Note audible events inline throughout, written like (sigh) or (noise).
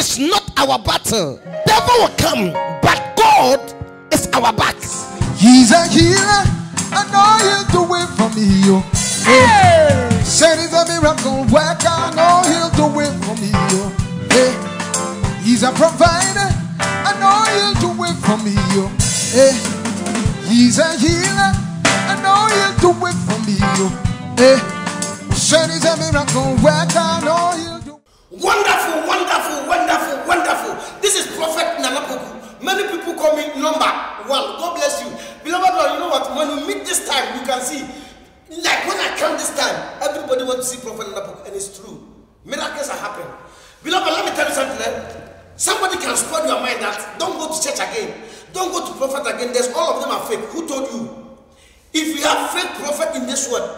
is not our battle. Devil will come, but God is our back. He's a healer. I know he'll do it for me. Hey. Said he's a miracle worker. I know he'll do it for me. Hey. He's a provider. I know he'll do it for me. Hey. He's a healer. I know he'll do it for me. Hey. Said he's a miracle worker. I know he'll do Wonderful, wonderful, wonderful, wonderful. Prophet Nanapoku. Many people call me number one. God bless you. Beloved Lord, you know what? When we meet this time, you can see, like when I come this time, everybody wants to see Prophet Nanapoku, and it's true. Miracles are happening. Beloved, let me tell you something. Eh? Somebody can spoil your mind that don't go to church again. Don't go to prophet again. There's all of them are fake. Who told you? If you have fake prophet in this world,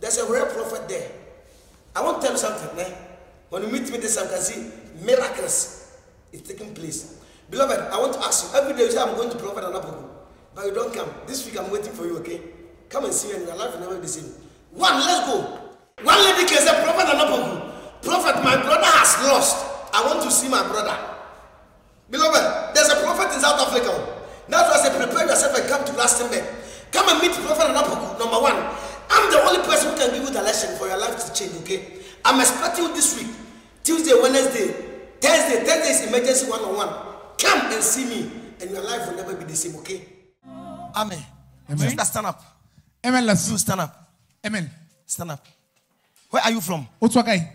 there's a real prophet there. I want to tell you something. Eh? When you meet me this time, you can see miracles is taking place. Beloved, I want to ask you. Every day you say I'm going to prophet Anapoku, but you don't come. This week I'm waiting for you. Okay? Come and see me, and your life will never be the same. One, let's go. One lady can say, Prophet Anapoku, Prophet, my brother has lost. I want to see my brother. Beloved, there's a prophet in South Africa. That's why I say prepare yourself and come to Glastonbury. Come and meet Prophet Anapoku. Number one, I'm the only person who can give you lesson for your life to change, okay? I'm expecting you this week. Tuesday, Wednesday, Thursday. Thursday is emergency one-on-one. Come and see me, and your life will never be the same, okay? Amen. Amen. Sister, stand up. Amen. You Let's stand up. Amen. Stand up. Where are you from? Utswakai.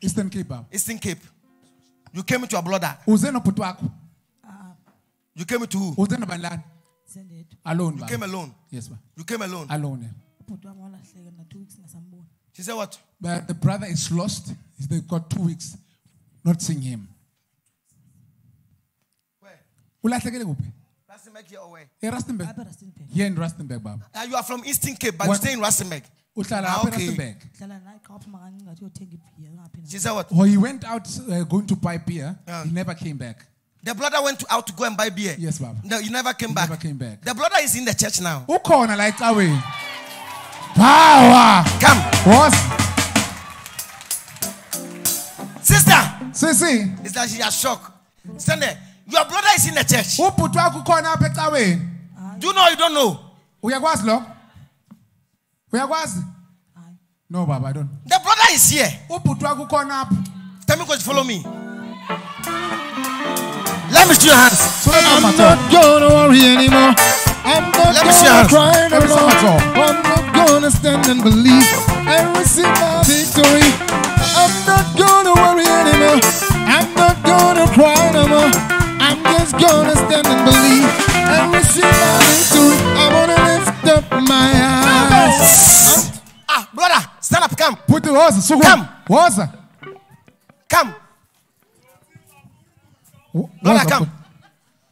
Eastern Cape. baba. Eastern Cape. You came with your brother. Uze nobhuti wakho. Ah. You came to who? Uze nobani? sendedwa Alone. You came alone. Yes, ba. You came alone. Alone. ubhuti wami walahleka na two weeks ngasamboni She said what? But the brother is lost. They've got two weeks not seeing him. Where? Ulahlekele kuphi? That's make here away. eRustenburg. apha rustenburg Here in Rustenburg, baba. Uh, you are from Eastern Cape, but you stay in Rustenburg. Uhlala Ah, apha okay. eRustenburg. hlala naye xa waphuma kancinci ngathi uyothenga ibhiya ngaphi She said what? Oh, he went out uh, going to buy beer. Yeah. He never came back. The brother went out to go and buy beer. Yes, Baba. No, you never came He back. never came back. The brother is in the church now. Ukhona la ecaweni. Power. Come, Was sister. see. It's that she has shock? Stand there. Your brother is in the church. ubhuti wakho ukhona apha ecaweni. Do you know you don't know? We are Uyakwazi lo? Uyakwazi? hayi No baba, I don't. The brother is here. Ubhuti wakho ukhona apha. Tell me, coach, follow me. Let me see your hands. I'm not gonna worry anymore. I'm not Let me see your gonna hands. cry Let me anymore. I'm not gonna stand and believe and receive my victory. I'm not gonna worry anymore. I'm not gonna cry no more. I'm just gonna stand and believe and receive my victory. I wanna lift up my eyes. Ah, brother, stand up. Come, Put the woza, suku. Come. Woza. come. Brother, come. put-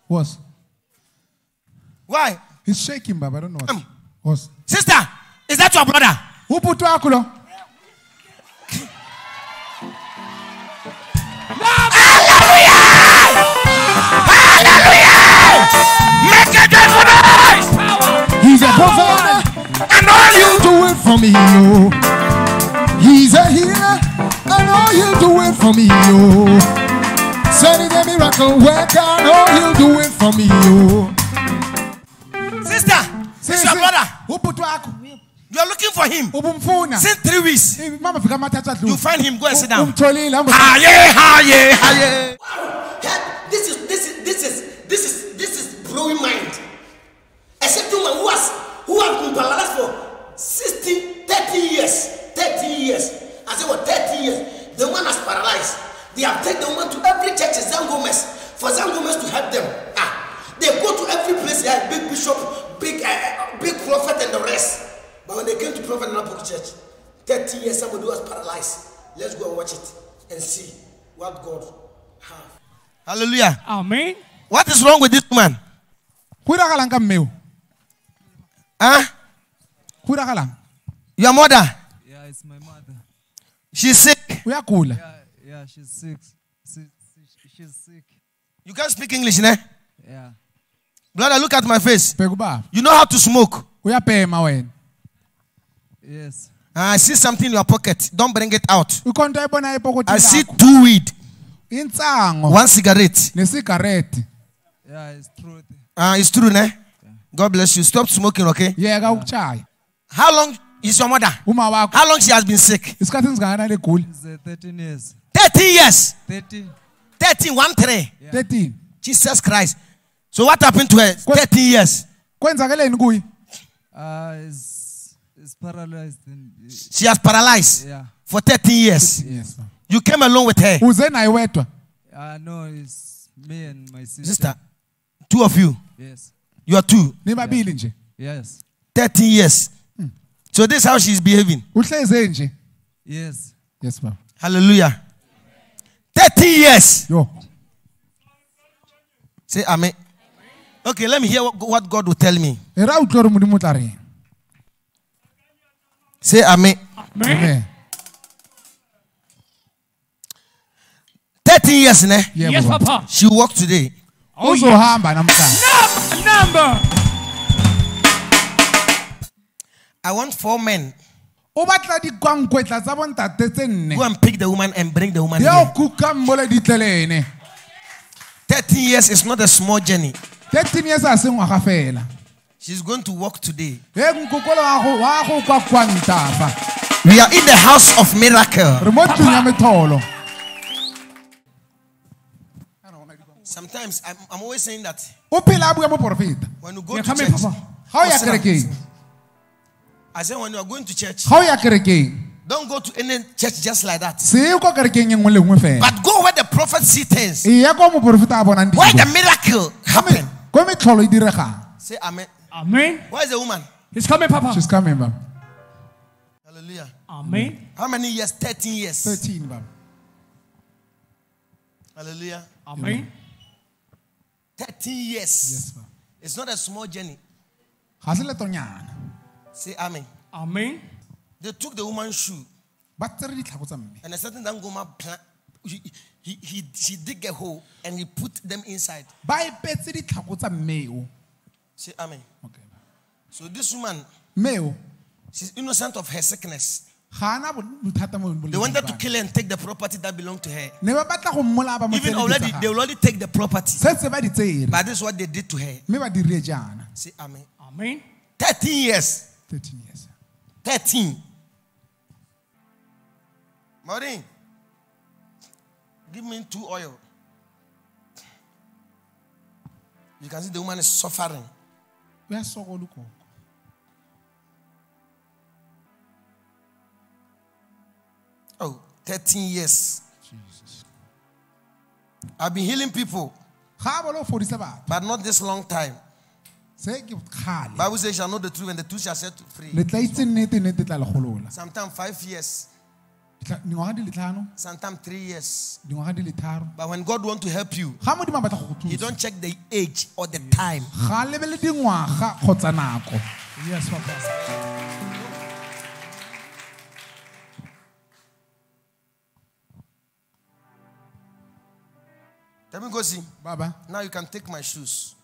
Was. Why, He's shaking, baba. I don't know what. Come. Was. sister? Is that your brother? Ubhuti wakho lo. Make a joyful noise. He's a provider. I know you. Do it for me, yo. He's a healer. I know he'll do it for me, yo. Said he's a miracle worker. I know he'll do it for me, yo. Sister, this is your brother. Ubhuti wakho. You are looking for him. Ubumfuna. Since three weeks, Mama fika mathatha dlu. you find him. Go and sit down. This is this is this is this is this is blowing mind. A certain man who has who has been paralyzed for 60, 30 years, 30 years. I say what 30 years. The man has paralyzed. They have taken the woman to every church in sangomas for sangomas to help them. Ah, they go to every place. They have big bishop, big uh, big prophet, and the rest. But when they came to Prophet and Napoku Church, 30 years somebody was paralyzed. Let's go and watch it and see what God have. Hallelujah. amen What is wrong with this woman? Huh? Diragalang? Your mother, Yeah, it's my mother. she's sick. Uyagula. Yeah, yeah, she's sick. Si- si- She's sick. You can't speak English, ne? Yeah. Brother, look at my face. You know how to smoke. Uyabhema wena. Yes. I see something in your pocket. Don't bring it out. Ukhona into ayibona I see two weed. One cigarette. nesigareti. Yeah, it's truth. Uh, it's true, ne? God bless you. Stop smoking, okay? Yeka ukuchaya. How long is your mother? How long she has been sick? isikhathi singakanani eguli? It's uh, 13 years. 13 years. 30. 13, 1 3. 13. Jesus Christ. So what happened to her? 13 years. Kwenzakeleni kuyi? Uh, it's, it's paralyzed. In, She has paralyzed yeah. for 13 years. Yes. ma'am. You came along with her. Uze naye wedwa. Uh, no, it's me and my sister. Sister, two of you. Yes. You are two. Nibabili nje. Yes. 13 years. Hmm. So this is how she's behaving. Uhleze nje. Yes. Yes ma'am. Hallelujah. 30 years. Yo. Say amen. Okay, let me hear what, what God will tell me. Era utlore modimo o tla reng? Say amen. Amen. 13 years, ne? Yebo, Yes. Papa. She walked today. Oh, yes. Uzohamba namhlanje. Number. I want four men. O batla dikwankwetla tsa bontate tse nne. Go and pick the woman and bring the woman Di here. kuka mmole di tlelene. 13 years is not a small journey. 13 years a se ngwaga fela. She's going to walk today. He nkokolo wa go wa go kwa kwanta We are in the house of miracle. Sometimes I'm, I'm always saying that O phela a bua profeta. when you go Yeah, to church, here, Papa. Ha o ya sit down. kerekeng. I say when you are going to church, Ha o ya kerekeng. don't go to any church just like that. Se ye ko kerekeng nngwe le nngwe fela. But go where the prophet see things, ya ko mo profeta a where the miracle happen. Ko metlholo e. Say amen. Amen. Where is the woman? He's coming, Papa. She's coming, baba. Hallelujah. Amen. How many years? 13 years. 13, baba. Hallelujah. Amen. 13 years. Yes, baba. It's not a small journey. Ga. Say amen. Amen. They took the woman's shoe Ba tsere ditlhako tsa mme. and a certain young woman plant. He, he, he, she dig a hole and he put them inside. Ba epetse ditlhako tsa. Say amen. Okay. So this woman, Mme o she's innocent of her sickness. Ga ana bo- bothata mo They wanted to kill her and take the property that belonged to her. ne ba batla go mmolaya ba mo Even already, they will already take the property. setse ba di tsere But this is what they did to her. mme ba dirile jaana Say amen. Amen. 13 years. 13 years 13. Maureen, give me two oil. You can see the woman is suffering. o ya sokola Oh, 13 years. jesus I've been healing people, ga a bole o fodisa but not this long time. se ke kgale Bible says, "You shall know the truth, and the truth shall set you free." le tla itse nnete nnete tla le golola Sometimes five years, Ditla- dingwaga di le tlhano sometimes three years. dingwaga di le tharo But when God wants to help you, ga modimo a batla go go He don't check the age or the time. ga a lebele dingwaga kgotsa nako Yes, Papa. Let me go see. baba Now you can take my shoes.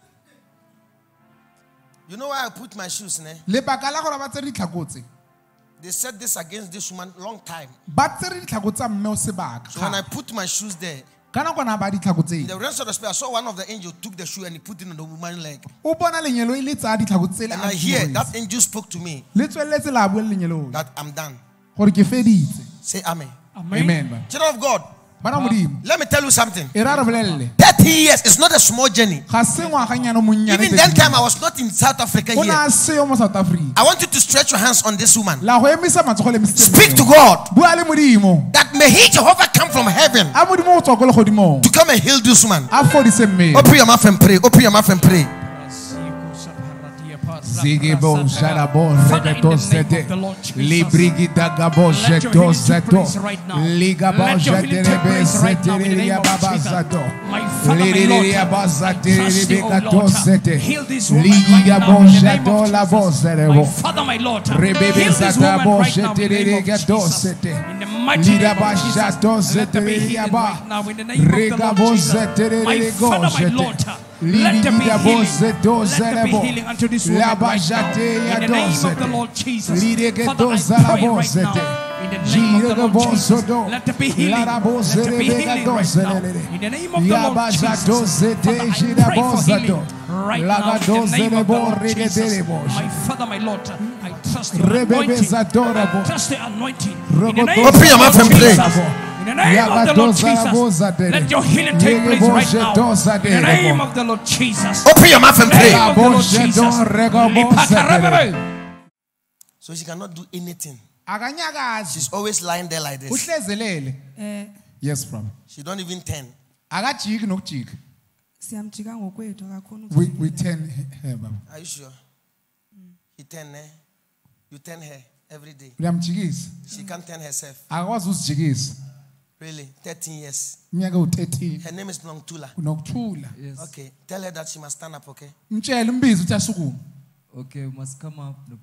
You know why I put my shoes ne? lebaka la gore ba tsere ditlhako tse They said this against this woman long time. ba tsere ditlhako tsa mme o sebaka So when I put my shoes there, ka nakwana ba ditlhako in tse the rest of the spirit, I saw one of the angels took the shoe and he put it on the woman's leg. o bona lenyelo le tsaya ditlhako tse And I hear that angel spoke to me le tsweletse la bua that I'm done. gore ke feditse Say amen. Amen. amen Children of God, bana modimo let me tell you something. e ra re bolelele 30 years is not a small journey. ga se ngwaganyano monnyane Even that time, I was not in South Africa o ne here. a seyo mo south africa I want you to stretch your hands on this woman. la go emisa matsogo le emisitse Speak to. God bua le modimo that may He, Jehovah, come from heaven a modimo go tswa to come and heal this woman. a fodise mmeo Open your mouth and pray. Open your mouth and pray. Zigebo Jarabo Regato Sete Librigi Dagabo Let your Jeto healing take Zeto. place right now. Ligabo Let your healing take Jeterebe place right now in the name Seteria of Baba Jesus. Zato My Father, my Liria Lord, Baza I trust you, Terebe O Gato Lord. Sete Heal this woman right Liga now in the name Bojato of La Jesus. My Bozerebo Father, my Lord, Rebebe heal this Zata woman right now in the name Bojetere of Gato Jesus. Sete In the mighty Lida name of Jesus, Bashato let there be Seteria healing Ba. right now in the name of the Rega Lord Jesus. Bozetere My Go Father, my Lord, let there be healing. Let there be healing unto this woman right now. In the name of the Lord Jesus. Father, I pray right now. In the name of the Lord Jesus. Let there be healing. Let there be healing right now. In the name of the Lord Jesus. Father, I pray for healing right now in the name of the Lord Jesus. My Father, my Lord, I trust Rebebe anointing. I trust the anointing. In the name of the Lord. Jesus. In the name of the Lord Yabadoza boza Jesus. dele. Let your healing take place right now. In the name of the Lord Jesus. Open your mouth and Name pray. of the Lord Jesus. don rego boza Lipakarabebe. So she cannot do anything. Akanyakazi. She's always lying there like this. Uhlezelele. Eh Yes, brother. She don't even turn. Akajiki nokujika. siyamjika ngokwethu akakhona We we turn her baba. Are you sure? He turn her. You turn her every day. Uyamjikisa. She can't turn herself. Really? 13 years. Iminyaka u13 Her name is Nongtula. unokuthula. Yes. Okay. Tell her that she must stand up, okay? Mtshele umbizi ukuthi asukume. Okay, we must come up. No.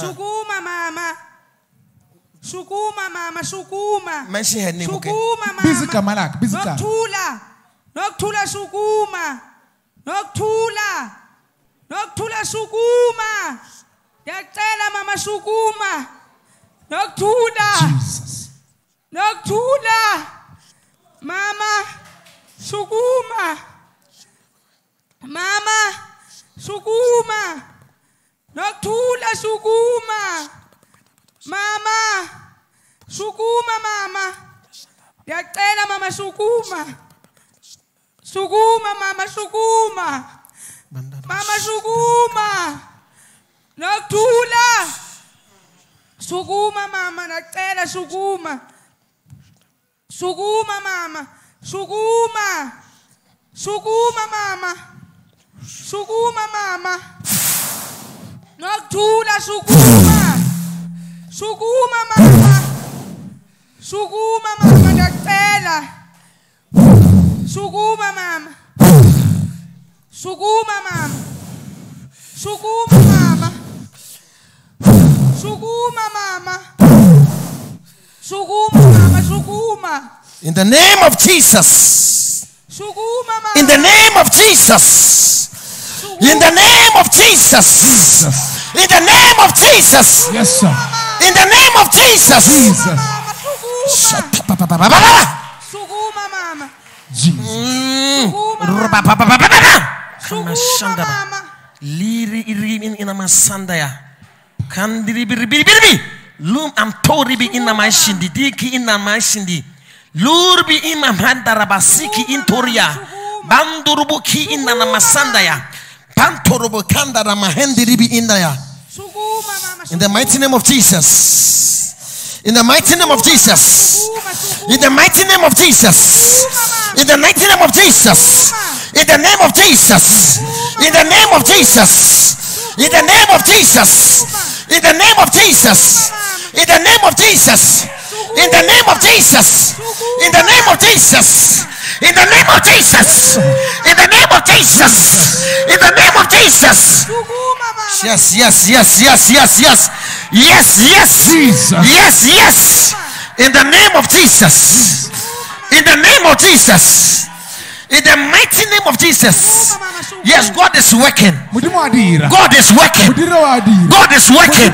sukuma mama sukuma mama sukuma Mention her name, okay? sukuma Bizi mama igama lakhe, bizi igama. nokuthula nokuthula sukuma nokuthula nokuthula sukuma ndiyacela mama sukuma nokuthula Jesus. Nokuthula mama sukuma. Mama sukuma. Nokuthula sukuma. Mama sukuma mama. Ndiyacela mama sukuma. Sukuma mama sukuma. Mama sukuma. Nokuthula sukuma mama ndiyacela sukuma sukuma mama. Sukuma. Sukuma mama. Sukuma mama. Nokuthula sukuma. Sukuma mama. Sukuma mama ndiyacela sukuma mama sukuma mama. Sukuma mama. Sukuma mama. Sukuma mama. Sukuma In the name of Jesus. In the name of Jesus. In the name of Jesus. In the name of Jesus. Yes, sir. In the name of Jesus. Jesus. Jesus. Mm. Liri iri in ina masandaya. Kandiri biri biri biri biri. Lum am tori bi ina mashindi diki ina mashindi. Lurbi ima in toria. Bandurubu ki ina na masandaya. Pantorobo kandara mahendiri bi indaya. sukuma mama In the mighty name of Jesus. In the mighty name of Jesus. In the mighty name of Jesus. In the mighty name of Jesus. In the name of Jesus. In the name of Jesus. In the name of Jesus. In the name of Jesus. In the name of Jesus. In the name of Jesus. In the name of Jesus. In the name of Jesus. In the name of Jesus. In the name of Jesus. Yes, yes, yes, yes, yes, yes. Yes, yes. Yes, yes. In the name of Jesus. In the name of Jesus. In the mighty name of Jesus. Yes, God is working. God is working. God is working.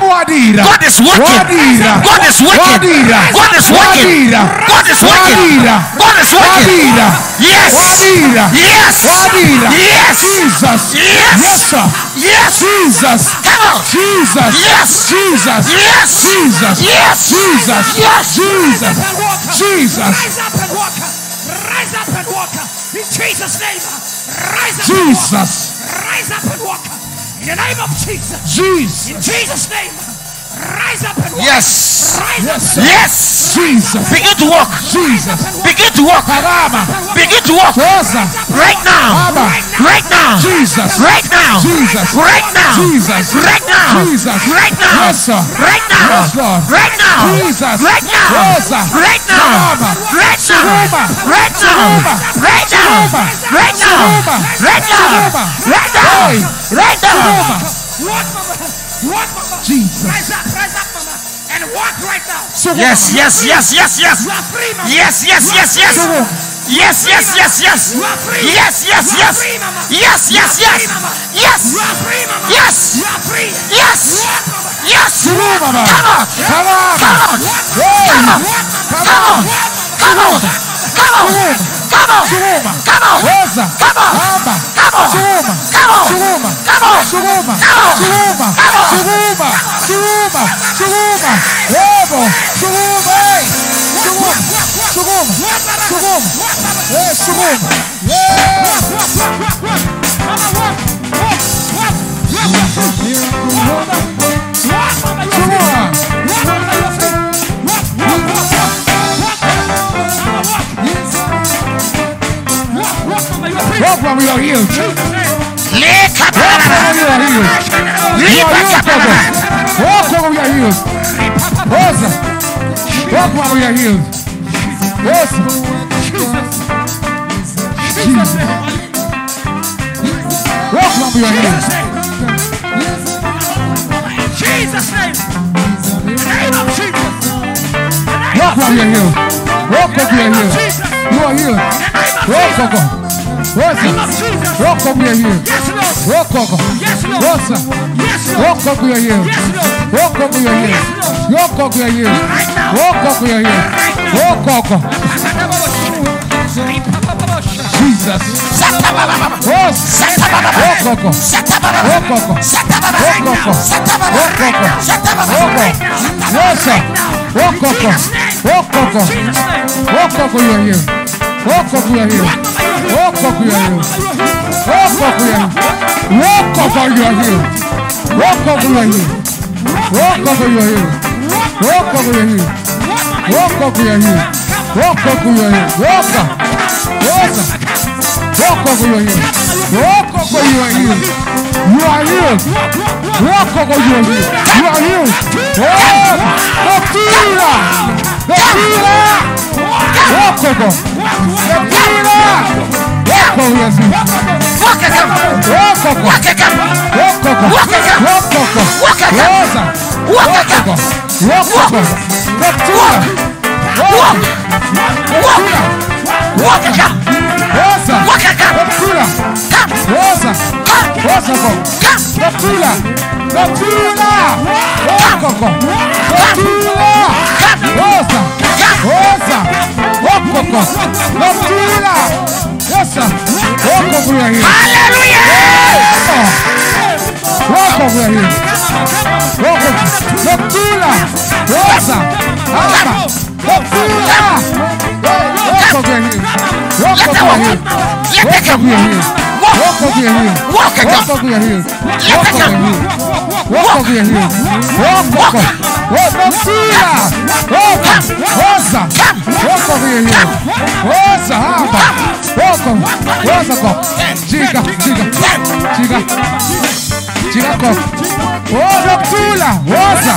God is working. God is working. God is working. God is working. God is working. Wadira. Yes. Wadira. Yes. Wadira. Yes. Jesus. Yes. Yes, sir. Yes. Jesus. Come on. Jesus. Yes. Jesus. Yes. Jesus. Yes. Jesus. Yes. Jesus. Jesus. Rise up and walk. Rise up and walk. In Jesus' name. Rise up Jesus. Rise up and walk. In the name of Jesus. Jesus. In Jesus' name. Rise up and walk. Yes. Yes, sir. Yes. Jesus. Begin to walk. Jesus. Begin to walk. Karama. Begin to walk. Toza. Right now. Abba. Right now. Jesus. Right now. Jesus. Right now. Jesus. Right now. Jesus. Right now. Yes, sir. Right now. Yes, Lord. Right now. Jesus. Right now. Rosa. Right now. Karama. Right now. Sukuma. Right now. Sukuma. Right now. Sukuma. Right now. Right now. Right now. Right now. Sukuma. Walk, mama. Walk, mama. Jesus. Rise up, rise up and walk right now. Yes, yes, yes, yes, yes. Yes, yes, yes, yes. Yes, yes, yes, yes. Yes, yes, yes. Yes, yes, yes. Yes. Yes. Yes. Yes. Come on. Come on. Come on. Come on. Come on. Come on. Come on. Come on, churuma, come on, rosa, come on, lama, come on, churuma, come on, churuma, come on, churuma, churuma, churuma, churuma, churuma, levo, come on. churuma, churuma, é churuma, come on Walk when we are healed. Lick up. Walk when we are healed. You are healed. Walk when we are healed. Rosa. Walk when we are healed. Rosa. Jesus. Walk we are healed. Jesus' name. Name of Jesus. Walk when we are healed. Walk we are healed. You are healed. Walk, Coco. Yes, Lord. Yes, Lord. Yes, Lord. Yes, Lord. Yes, Lord. rock up your heel. Rock up your heel. Rock up your heel. Rock up your heel. Rock up. Jesus. Rosa, rock up. Rock up. Rock up. Rock up. Rosa, rock up. Rock up. Rock up your heel. Walk over here. Walk up, here. Walk over here. Walk up, over your here. Walk up, over your here. Walk up, over your here. Walk up, over your here. Walk up, over your here. Walk up, over your here. Walk. Walk. Walk over your here. Walk up, over your here. You are here. Walk up, over your here. You are here. Walk. Walk. Walk. Walk. Walk. Rosa! Rosa! Okoko. Okila. Yes, sir. Okoko we are here. Hallelujah. Okoko we are here. Okoko. Okila. Yes, sir. Alaba. Okila. Okoko we are here. Okoko we are here. Okoko we are here. Okoko we are here. Okoko we are here. Okoko we are here. wokokuyelia wokoko wonosila woko woza wokokuyelia woza haba woko wozako jiga jiga jiga jigako wonokusula woza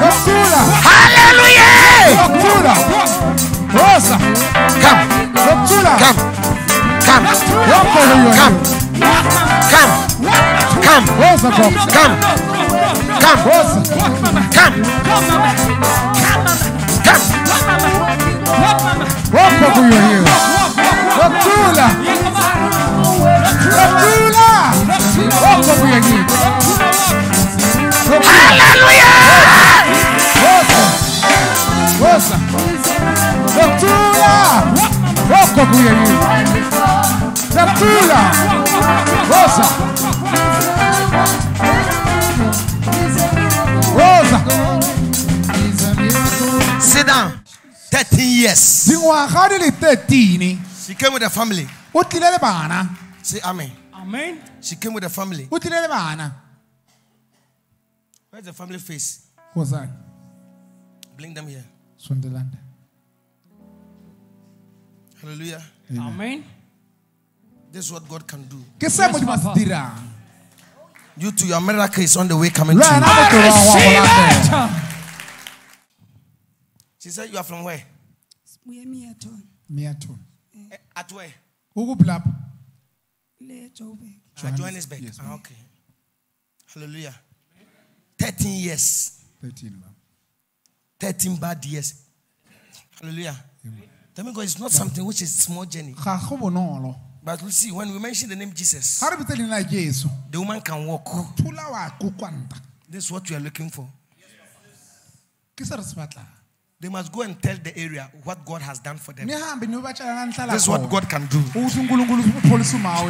nokusula haleluya nokusula woza kam nokusula kam kam wokokuyelia kam kam casa, come, come, come, come, come, walk over your heels. Rotula, Rotula, walk over your heels. Hallelujah! Rosa, Rotula, walk over your heels. Rotula, Rosa. Sit down. 13 years. Dingwaga di le 13 She came with a family. o tlile le bana Say amen. Amen. She came with a family. o tlile le bana Where's the family face? go that? Bring them here. Sunderland Hallelujah. Amen. This is what God can do. ke se modimo a se dirang You too, your miracle is on the way coming le to you. motoro wa go Receive it. She said, You are from where? Buye Meaton, miaton Eh, At where? ukuphi le Joburg. At Johannesburg. Ah, okay. Hallelujah. 13 years. 13 ba 13 bad years. Hallelujah. Tell me, God, it's not something which is small journey. ga go bonolo But we see when we mention the name Jesus, ga re bitse leina la jesu the woman can walk. thula wa kukwanta This is what you are looking for. ke se re se batlang They must go and tell the area what God has done for them. nihambe niyobatshela nanihlala This is what. God can do. ukuthi unkulunkulu upholisa uma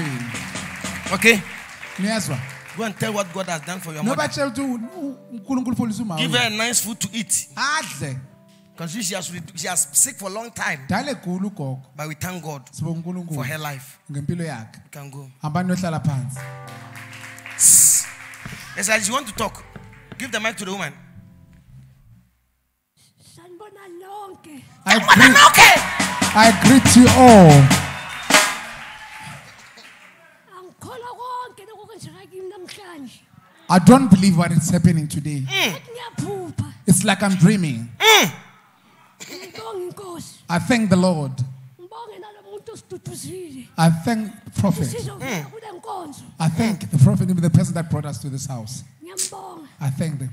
Okay? Go and tell what God has done for your mother. Give her a nice food to eat. Because she has, she has sick for a long time. dala egula ugogo But we thank God for her life. You can go. hambani niyohlala phansi It's like you want to talk. Give the mic to the woman. Sanibona lonke I greet, I greet you all. Angikholwa konke lokho kwenzeka kimi namhlanje. I don't believe what is happening today. Mm. Ethi ngiyaphupha. It's like I'm dreaming. Mm. Ngibonga inkosi. I thank the Lord. Ngibonge nalo muntu osiduduzile. I thank the prophet sizovela mm. kule nkonzo I thank the prophet even the person that brought us to this house. I thank them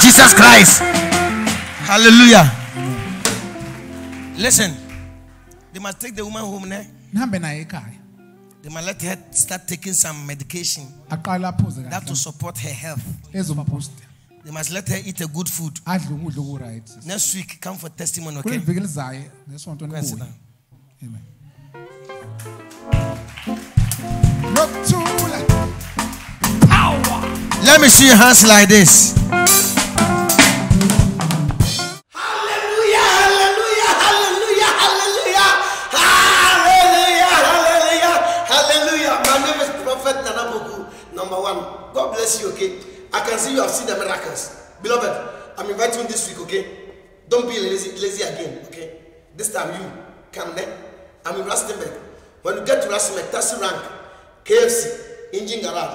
Jesus Christ. Hallelujah. Listen, they must take the woman home naye They must let her start taking some medication that will support her health. They must let her eat a good food. adle ukudla okuright Next week, come for testimony, okay? viki elizayo ngesonto Go and sit nibuye down. amen Let me see your hands like this. One. God bless you, okay? I can see you have seen the miracles. Beloved, I'm inviting you this week, okay? Don't be lazy, lazy again, okay? This time you come there. I'm in Rustenburg. When you get to Rustenburg, taxi rank, KFC, engine garage.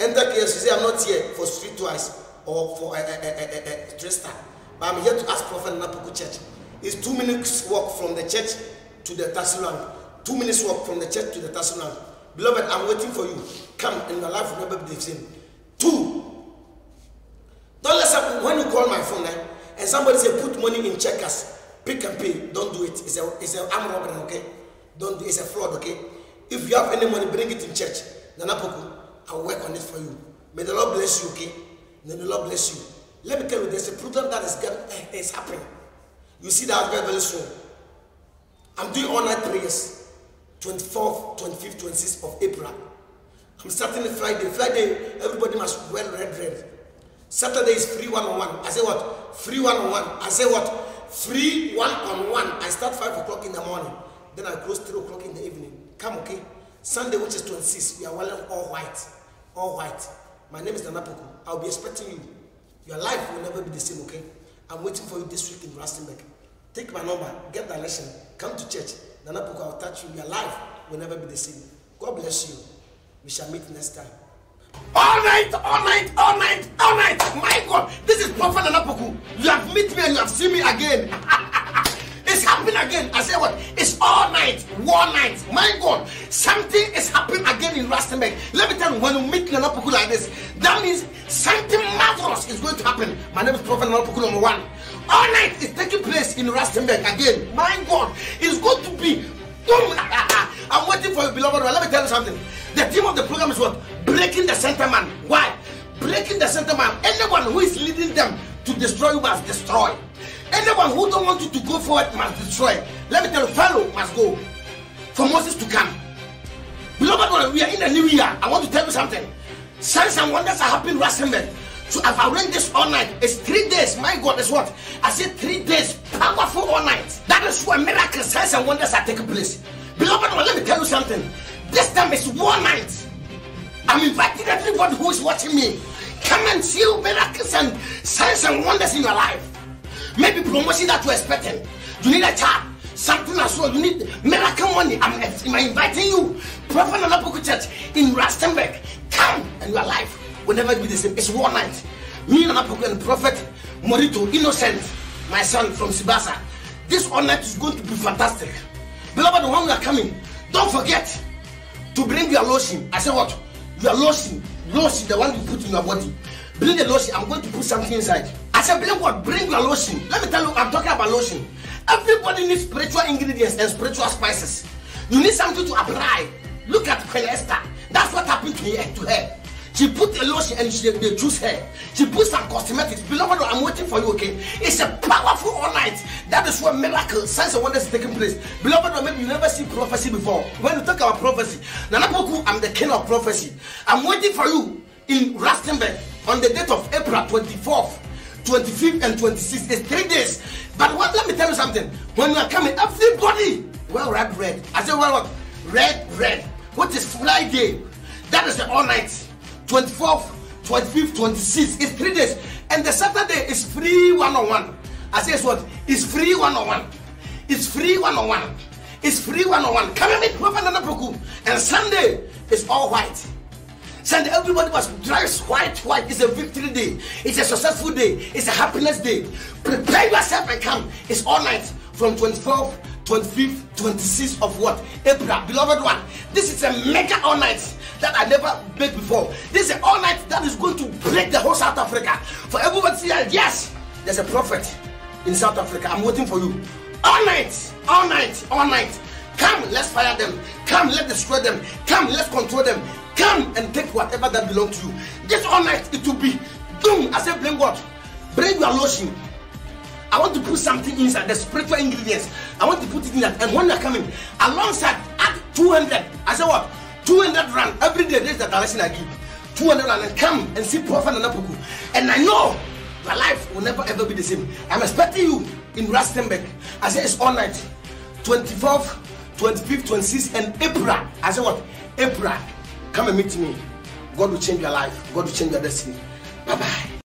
Enter KFC, say I'm not here for street twice or for a, a, a, a, a, three star. But I'm here to ask Prophet Napoku Church. It's two minutes walk from the church to the taxi rank. Two minutes walk from the church to the taxi rank. Beloved, I'm waiting for you. Come and your life will never be the same. Two, don't let some, when you call my phone eh, and somebody say put money in checkers, pick and pay. Don't do it. It's a it's an arm robbery, okay? Don't do it's a fraud, okay? If you have any money, bring it in church. Nana Poku, I'll work on it for you. May the Lord bless you, okay? May the Lord bless you. Let me tell you, there's a program that is get, eh, is happening. You see that very, very soon. I'm doing all night prayers. 24th, 25th, 26th of April. I'm starting Friday. Friday, everybody must wear red, red. Saturday is free one on one. I say what? Free one on one. I say what? Free one on one. I start five o'clock in the morning. Then I close three o'clock in the evening. Come, okay? Sunday, which is 26, we are wearing all white. All white. My name is Nanapoku. I'll be expecting you. Your life will never be the same, okay? I'm waiting for you this week in Rustenburg. Take my number, get direction, come to church. Nanapoku, I'll touch you. Your life will never be the same. God bless you. We shall meet next time. All night, all night, all night, all night. My God, this is Prophet Nanapoku. You have met me and you have seen me again. (laughs) it's happening again. I say what? It's all night, one night. My God, something is happening again in Rustenburg. Let me tell you, when you meet Nanapoku like this, that means something marvelous is going to happen. My name is Prophet Nanapoku number one. All night is taking place in Rustenburg again. My God, it's going to be Boom! I'm waiting for you, beloved. one. Let me tell you something. The theme of the program is what? Breaking the center man. Why? Breaking the center man. Anyone who is leading them to destroy you must destroy. Anyone who don't want you to go forward must destroy. Let me tell you, Pharaoh must go for Moses to come. Beloved, one, we are in a new year. I want to tell you something. Signs and wonders are happening Rustenburg. So I've arranged this all night. It's three days. My God, is what? I said three days. Powerful all night. That is where miracles, signs and wonders are taking place. Beloved, one, let me tell you something. This time is one night. I'm inviting everybody who is watching me. Come and see miracles and signs and wonders in your life. Maybe promotion that you're expecting. You need a job. Something as well. You need miracle money. I'm, I'm inviting you. Prophet Nanapoku Church in Rustenburg. Come and your life will never be the same. It's one night. Me Nanapoku and Prophet Morito Innocent, my son from Sibasa. This all night is going to be fantastic. Beloved, when we are coming, don't forget to bring your lotion. I said what? Your lotion. Lotion, the one you put in your body. Bring the lotion. I'm going to put something inside. I said, bring what? Bring your lotion. Let me tell you, I'm talking about lotion. Everybody needs spiritual ingredients and spiritual spices. You need something to apply. Look at Queen Esther. That's what happened. To her. She put a lotion and she they choose her. She put some cosmetics. Beloved, I'm waiting for you, okay? It's a powerful all night. That is where miracle, signs and wonders is taking place. Beloved, maybe you never see prophecy before. When you talk about prophecy, Nana Poku, I'm the king of prophecy. I'm waiting for you in Rustenburg on the date of April 24th. 25th and 26th. It's three days. But what let me tell you something. When you are coming, everybody well red red. I say well what? Red red. What is Friday? That is the all night. 24th, 25th, 26th. It's three days. And the Saturday is free one on one. I say it's what? It's free one on one. It's free one on one. It's free one on one. Come and meet Prophet Nana Poku. And Sunday is all white. Sunday, everybody was dressed white, white. It's a victory day. It's a successful day. It's a happiness day. Prepare yourself and come. It's all night from 24th, 25th, 26th of what? April. Beloved one, this is a mega all night that I never made before. This is an all night that is going to break the whole South Africa. For everybody to that, yes, there's a prophet in South Africa. I'm waiting for you. All night, all night, all night. Come, let's fire them. Come, let's destroy them. Come, let's control them. Come and take whatever that belongs to you. This all night it will be doom. I said, bring what? Bring your lotion. I want to put something inside the spiritual ingredients. I want to put it in that. And when you're coming, alongside add 200. I said what? 200 rand every day. This is the direction I give. 200 rand and come and see Prophet Nanapuku. And I know your life will never ever be the same. I'm expecting you in Rustenburg. I said it's all night. 24th, 25th, 26th, and April. I said what? April. Come and meet me. God will change your life. God will change your destiny. Bye bye.